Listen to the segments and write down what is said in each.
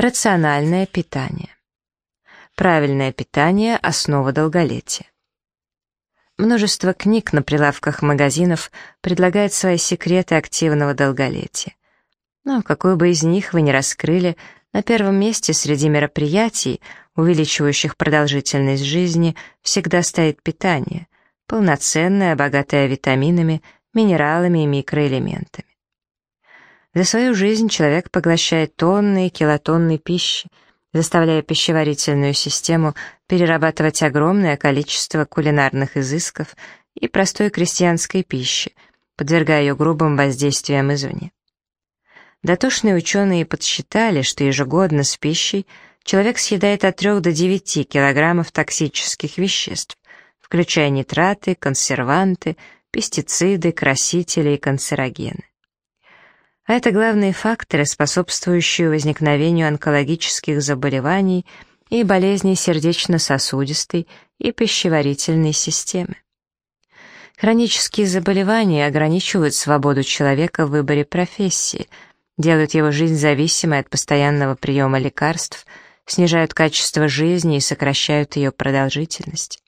Рациональное питание. Правильное питание – основа долголетия. Множество книг на прилавках магазинов предлагает свои секреты активного долголетия. Но какой бы из них вы ни раскрыли, на первом месте среди мероприятий, увеличивающих продолжительность жизни, всегда стоит питание, полноценное, богатое витаминами, минералами и микроэлементами. За свою жизнь человек поглощает тонны и килотонны пищи, заставляя пищеварительную систему перерабатывать огромное количество кулинарных изысков и простой крестьянской пищи, подвергая ее грубым воздействиям извне. Дотошные ученые подсчитали, что ежегодно с пищей человек съедает от 3 до 9 килограммов токсических веществ, включая нитраты, консерванты, пестициды, красители и канцерогены. А это главные факторы, способствующие возникновению онкологических заболеваний и болезней сердечно-сосудистой и пищеварительной системы. Хронические заболевания ограничивают свободу человека в выборе профессии – делают его жизнь зависимой от постоянного приема лекарств, снижают качество жизни и сокращают ее продолжительность.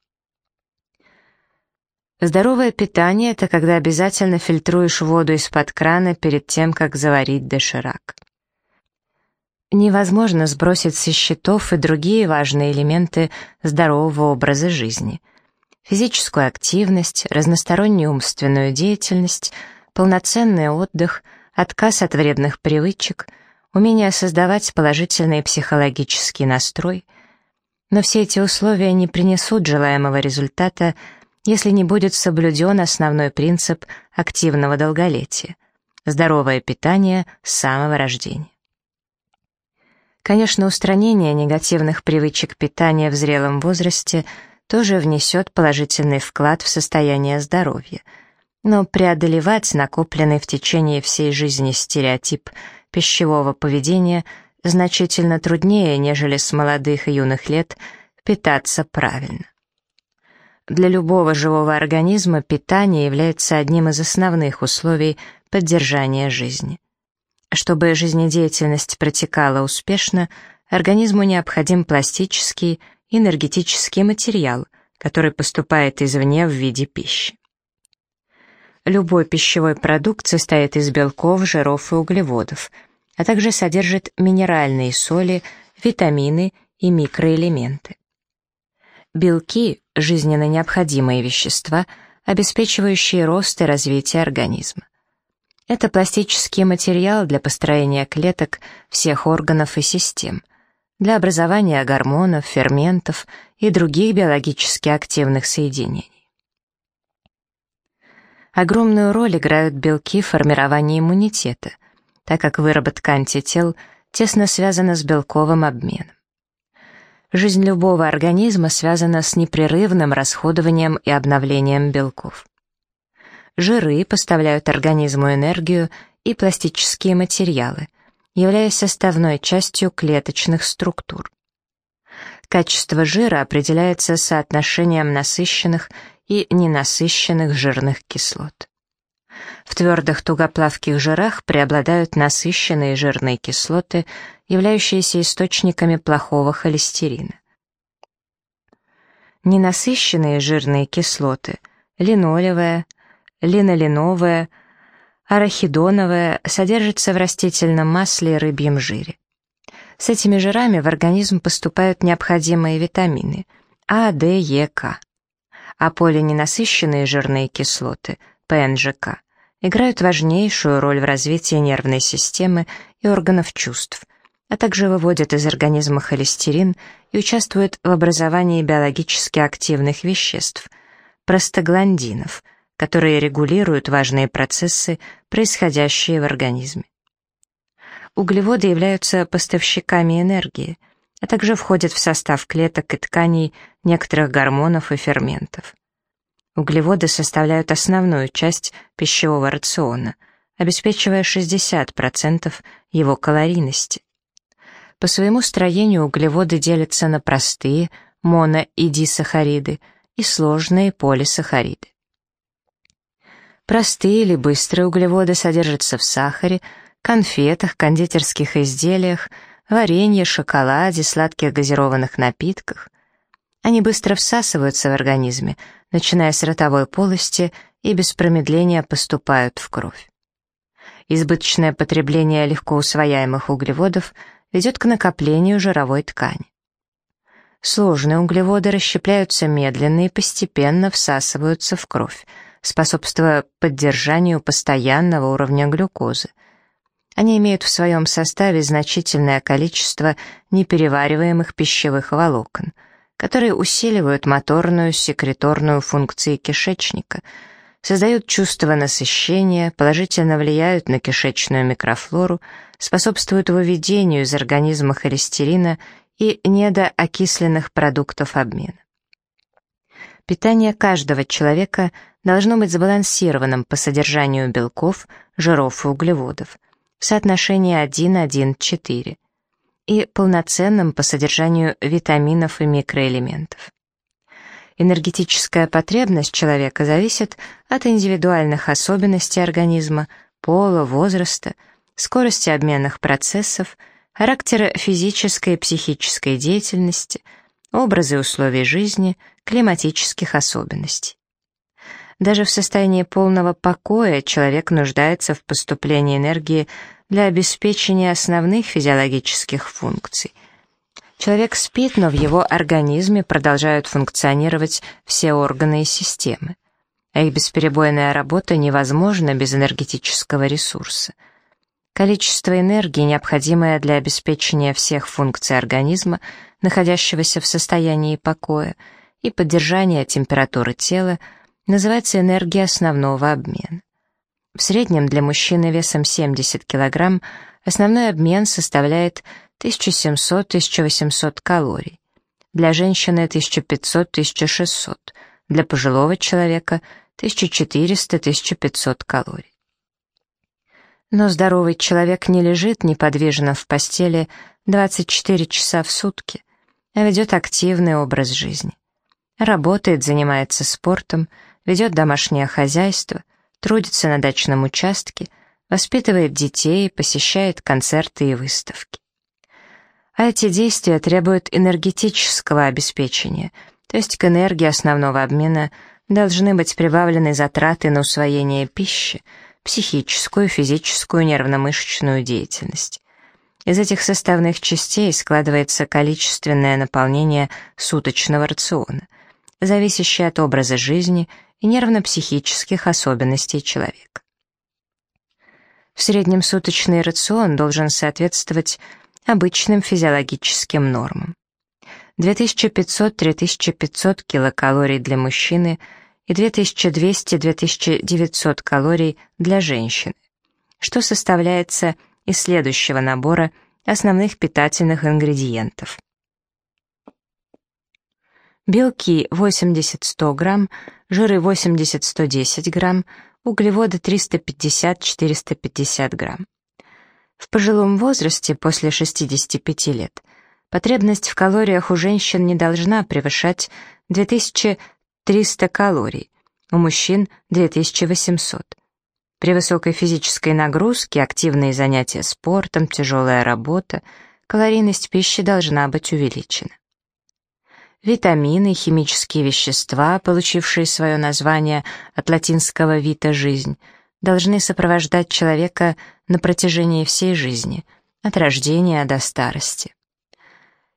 Здоровое питание — это когда обязательно фильтруешь воду из-под крана перед тем, как заварить доширак. Невозможно сбросить со счетов и другие важные элементы здорового образа жизни. Физическую активность, разностороннюю умственную деятельность, полноценный отдых — отказ от вредных привычек, умение создавать положительный психологический настрой. Но все эти условия не принесут желаемого результата, если не будет соблюден основной принцип активного долголетия – здоровое питание с самого рождения. Конечно, устранение негативных привычек питания в зрелом возрасте тоже внесет положительный вклад в состояние здоровья – но преодолевать накопленный в течение всей жизни стереотип пищевого поведения значительно труднее, нежели с молодых и юных лет питаться правильно. Для любого живого организма питание является одним из основных условий поддержания жизни. Чтобы жизнедеятельность протекала успешно, организму необходим пластический энергетический материал, который поступает извне в виде пищи. Любой пищевой продукт состоит из белков, жиров и углеводов, а также содержит минеральные соли, витамины и микроэлементы. Белки – жизненно необходимые вещества, обеспечивающие рост и развитие организма. Это пластический материал для построения клеток всех органов и систем, для образования гормонов, ферментов и других биологически активных соединений. Огромную роль играют белки в формировании иммунитета, так как выработка антител тесно связана с белковым обменом. Жизнь любого организма связана с непрерывным расходованием и обновлением белков. Жиры поставляют организму энергию и пластические материалы, являясь составной частью клеточных структур. Качество жира определяется соотношением насыщенных и ненасыщенных жирных кислот. В твердых тугоплавких жирах преобладают насыщенные жирные кислоты, являющиеся источниками плохого холестерина. Ненасыщенные жирные кислоты – линолевая, линоленовая, арахидоновая – содержатся в растительном масле и рыбьем жире. С этими жирами в организм поступают необходимые витамины А, Д, Е, К а полиненасыщенные жирные кислоты, ПНЖК, играют важнейшую роль в развитии нервной системы и органов чувств, а также выводят из организма холестерин и участвуют в образовании биологически активных веществ, простагландинов, которые регулируют важные процессы, происходящие в организме. Углеводы являются поставщиками энергии – а также входят в состав клеток и тканей некоторых гормонов и ферментов. Углеводы составляют основную часть пищевого рациона, обеспечивая 60% его калорийности. По своему строению углеводы делятся на простые моно- и дисахариды и сложные полисахариды. Простые или быстрые углеводы содержатся в сахаре, конфетах, кондитерских изделиях, варенье, шоколаде, сладких газированных напитках. Они быстро всасываются в организме, начиная с ротовой полости и без промедления поступают в кровь. Избыточное потребление легко усвояемых углеводов ведет к накоплению жировой ткани. Сложные углеводы расщепляются медленно и постепенно всасываются в кровь, способствуя поддержанию постоянного уровня глюкозы. Они имеют в своем составе значительное количество неперевариваемых пищевых волокон, которые усиливают моторную секреторную функции кишечника, создают чувство насыщения, положительно влияют на кишечную микрофлору, способствуют выведению из организма холестерина и недоокисленных продуктов обмена. Питание каждого человека должно быть сбалансированным по содержанию белков, жиров и углеводов в соотношении 1-1-4 и полноценным по содержанию витаминов и микроэлементов. Энергетическая потребность человека зависит от индивидуальных особенностей организма, пола, возраста, скорости обменных процессов, характера физической и психической деятельности, образа и условий жизни, климатических особенностей. Даже в состоянии полного покоя человек нуждается в поступлении энергии для обеспечения основных физиологических функций. Человек спит, но в его организме продолжают функционировать все органы и системы. А их бесперебойная работа невозможна без энергетического ресурса. Количество энергии, необходимое для обеспечения всех функций организма, находящегося в состоянии покоя, и поддержания температуры тела, называется энергия основного обмена. В среднем для мужчины весом 70 кг основной обмен составляет 1700-1800 калорий, для женщины 1500-1600, для пожилого человека 1400-1500 калорий. Но здоровый человек не лежит неподвижно в постели 24 часа в сутки, а ведет активный образ жизни. Работает, занимается спортом, ведет домашнее хозяйство, трудится на дачном участке, воспитывает детей, посещает концерты и выставки. А эти действия требуют энергетического обеспечения, то есть к энергии основного обмена должны быть прибавлены затраты на усвоение пищи, психическую, физическую, нервно-мышечную деятельность. Из этих составных частей складывается количественное наполнение суточного рациона, зависящее от образа жизни и нервно-психических особенностей человека. В среднем суточный рацион должен соответствовать обычным физиологическим нормам. 2500-3500 килокалорий для мужчины и 2200-2900 калорий для женщины, что составляется из следующего набора основных питательных ингредиентов. Белки 80-100 грамм, жиры 80-110 грамм, углеводы 350-450 грамм. В пожилом возрасте, после 65 лет, потребность в калориях у женщин не должна превышать 2300 калорий, у мужчин 2800. При высокой физической нагрузке, активные занятия спортом, тяжелая работа, калорийность пищи должна быть увеличена. Витамины, химические вещества, получившие свое название от латинского «вита» — жизнь — должны сопровождать человека на протяжении всей жизни, от рождения до старости.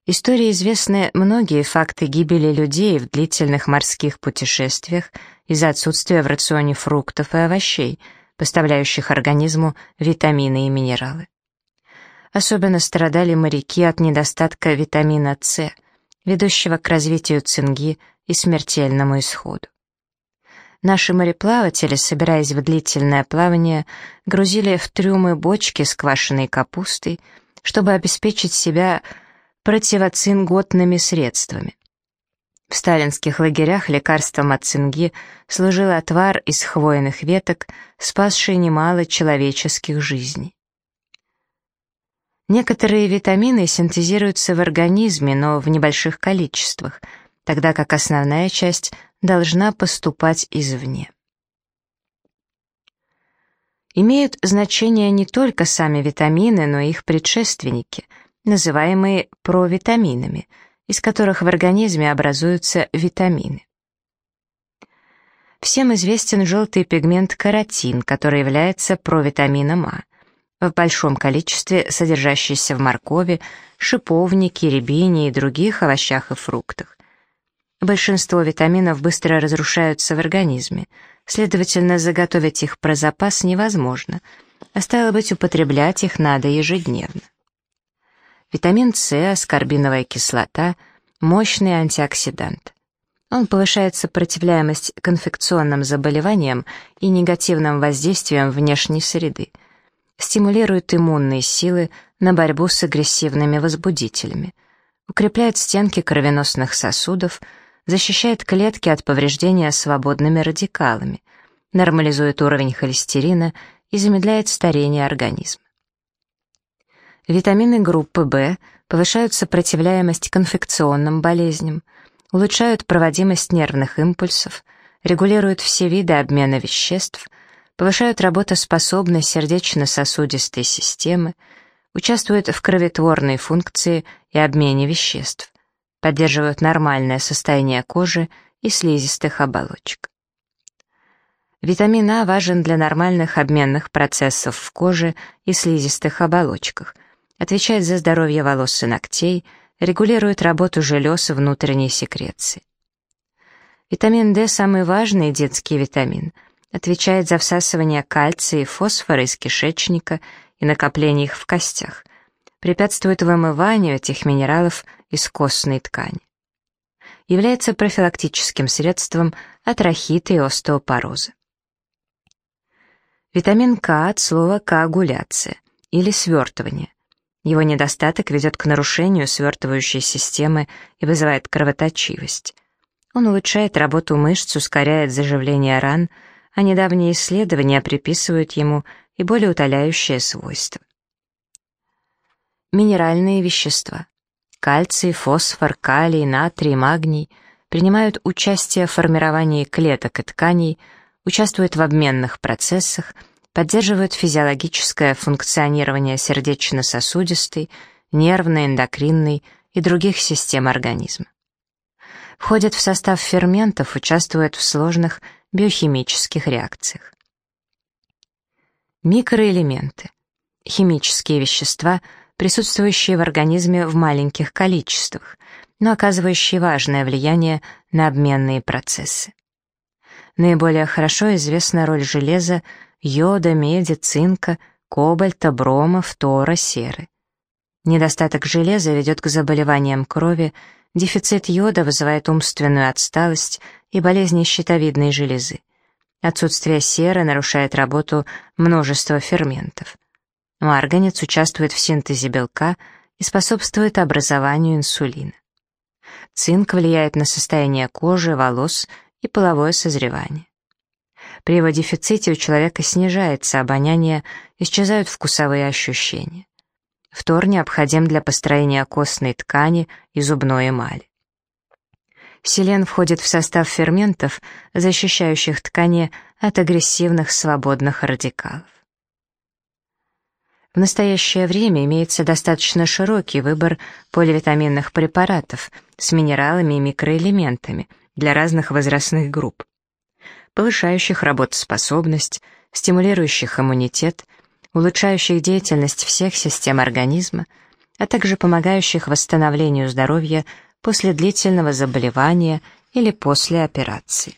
Истории известны многие факты гибели людей в длительных морских путешествиях из-за отсутствия в рационе фруктов и овощей, поставляющих организму витамины и минералы. Особенно страдали моряки от недостатка витамина С, ведущего к развитию цинги и смертельному исходу. Наши мореплаватели, собираясь в длительное плавание, грузили в трюмы бочки с квашеной капустой, чтобы обеспечить себя противоцинготными средствами. В сталинских лагерях лекарством от цинги служил отвар из хвойных веток, спасший немало человеческих жизней. Некоторые витамины синтезируются в организме, но в небольших количествах, тогда как основная часть должна поступать извне. Имеют значение не только сами витамины, но и их предшественники, называемые провитаминами, из которых в организме образуются витамины. Всем известен желтый пигмент каротин, который является провитамином А, в большом количестве содержащийся в моркови, шиповнике, рябине и других овощах и фруктах. Большинство витаминов быстро разрушаются в организме, следовательно, заготовить их про запас невозможно, а стало быть, употреблять их надо ежедневно. Витамин С, аскорбиновая кислота – мощный антиоксидант. Он повышает сопротивляемость к инфекционным заболеваниям и негативным воздействиям внешней среды, стимулирует иммунные силы на борьбу с агрессивными возбудителями, укрепляет стенки кровеносных сосудов, защищает клетки от повреждения свободными радикалами, нормализует уровень холестерина и замедляет старение организма. Витамины группы В повышают сопротивляемость к инфекционным болезням, улучшают проводимость нервных импульсов, регулируют все виды обмена веществ, повышают работоспособность сердечно-сосудистой системы, участвуют в кроветворной функции и обмене веществ, поддерживают нормальное состояние кожи и слизистых оболочек. Витамин А важен для нормальных обменных процессов в коже и слизистых оболочках, отвечает за здоровье волос и ногтей, регулирует работу желез и внутренней секреции. Витамин D – самый важный детский витамин, отвечает за всасывание кальция и фосфора из кишечника и накопление их в костях, препятствует вымыванию этих минералов из костной ткани. Является профилактическим средством от рахита и остеопороза. Витамин К от слова коагуляция или свертывание. Его недостаток ведет к нарушению свертывающей системы и вызывает кровоточивость. Он улучшает работу мышц, ускоряет заживление ран, а недавние исследования приписывают ему и более утоляющее свойство. Минеральные вещества. Кальций, фосфор, калий, натрий, магний принимают участие в формировании клеток и тканей, участвуют в обменных процессах, поддерживают физиологическое функционирование сердечно-сосудистой, нервной, эндокринной и других систем организма. Входят в состав ферментов, участвуют в сложных биохимических реакциях. Микроэлементы — химические вещества, присутствующие в организме в маленьких количествах, но оказывающие важное влияние на обменные процессы. Наиболее хорошо известна роль железа йода, меди, цинка, кобальта, брома, фтора, серы. Недостаток железа ведет к заболеваниям крови, дефицит йода вызывает умственную отсталость и болезни щитовидной железы. Отсутствие серы нарушает работу множества ферментов. Марганец участвует в синтезе белка и способствует образованию инсулина. Цинк влияет на состояние кожи, волос и половое созревание. При его дефиците у человека снижается обоняние, исчезают вкусовые ощущения. Фтор необходим для построения костной ткани и зубной эмали. Селен входит в состав ферментов, защищающих ткани от агрессивных свободных радикалов. В настоящее время имеется достаточно широкий выбор поливитаминных препаратов с минералами и микроэлементами для разных возрастных групп повышающих работоспособность, стимулирующих иммунитет, улучшающих деятельность всех систем организма, а также помогающих восстановлению здоровья после длительного заболевания или после операции.